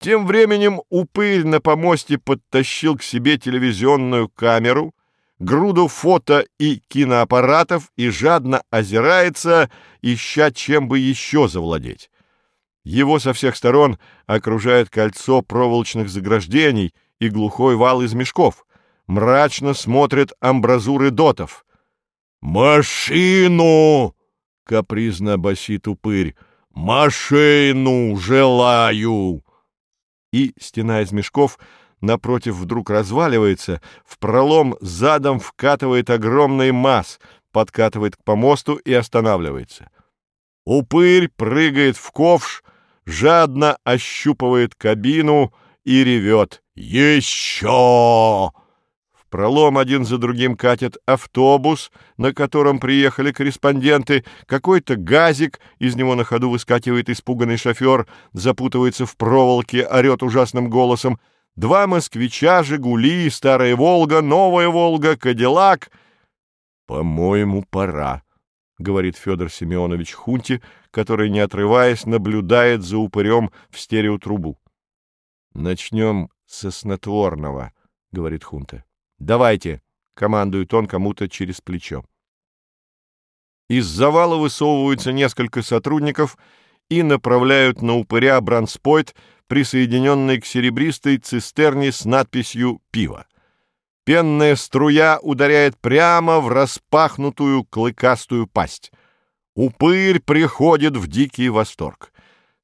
Тем временем упырь на помосте подтащил к себе телевизионную камеру, груду фото и киноаппаратов и жадно озирается, ища чем бы еще завладеть. Его со всех сторон окружает кольцо проволочных заграждений и глухой вал из мешков. Мрачно смотрят амбразуры дотов. «Машину!» — капризно басит упырь. «Машину желаю!» И стена из мешков напротив вдруг разваливается, в пролом задом вкатывает огромный масс, подкатывает к помосту и останавливается. Упырь прыгает в ковш, жадно ощупывает кабину и ревет «Еще!». Пролом один за другим катит автобус, на котором приехали корреспонденты, какой-то газик, из него на ходу выскакивает испуганный шофер, запутывается в проволоке, орет ужасным голосом. Два москвича, «Жигули», «Старая Волга», «Новая Волга», «Кадиллак». «По-моему, пора», — говорит Федор Семенович Хунти, который, не отрываясь, наблюдает за упырем в стереотрубу. «Начнем со снотворного», — говорит Хунта. «Давайте!» — командует он кому-то через плечо. Из завала высовываются несколько сотрудников и направляют на упыря бранспойт, присоединенный к серебристой цистерне с надписью «Пиво». Пенная струя ударяет прямо в распахнутую клыкастую пасть. Упырь приходит в дикий восторг.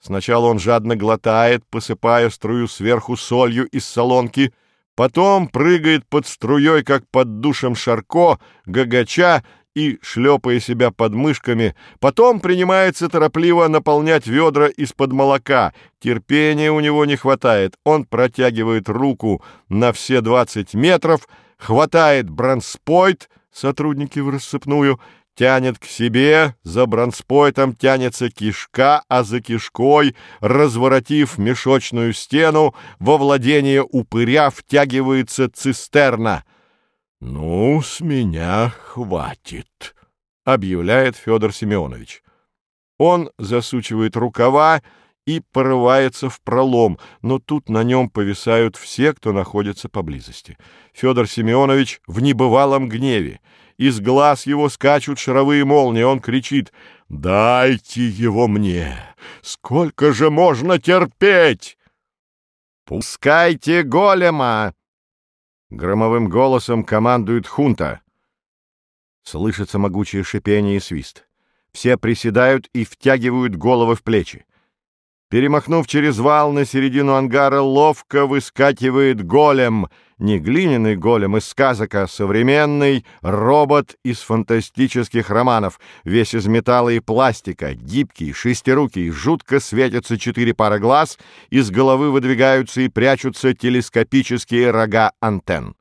Сначала он жадно глотает, посыпая струю сверху солью из солонки — Потом прыгает под струей, как под душем Шарко, гагача и шлепая себя под мышками. Потом принимается торопливо наполнять ведра из-под молока. Терпения у него не хватает. Он протягивает руку на все двадцать метров, хватает бронспойт, сотрудники в рассыпную, тянет к себе, за бронспойтом тянется кишка, а за кишкой, разворотив мешочную стену, во владение упыря втягивается цистерна. «Ну, с меня хватит», — объявляет Федор Семенович. Он засучивает рукава и порывается в пролом, но тут на нем повисают все, кто находится поблизости. Федор Семенович в небывалом гневе — из глаз его скачут шаровые молнии. Он кричит «Дайте его мне! Сколько же можно терпеть?» «Пускайте голема!» Громовым голосом командует хунта. Слышится могучее шипение и свист. Все приседают и втягивают головы в плечи. Перемахнув через вал на середину ангара, ловко выскакивает голем. Не глиняный голем из сказок, а современный робот из фантастических романов. Весь из металла и пластика, гибкий, шестирукий, жутко светятся четыре пары глаз, из головы выдвигаются и прячутся телескопические рога антенн.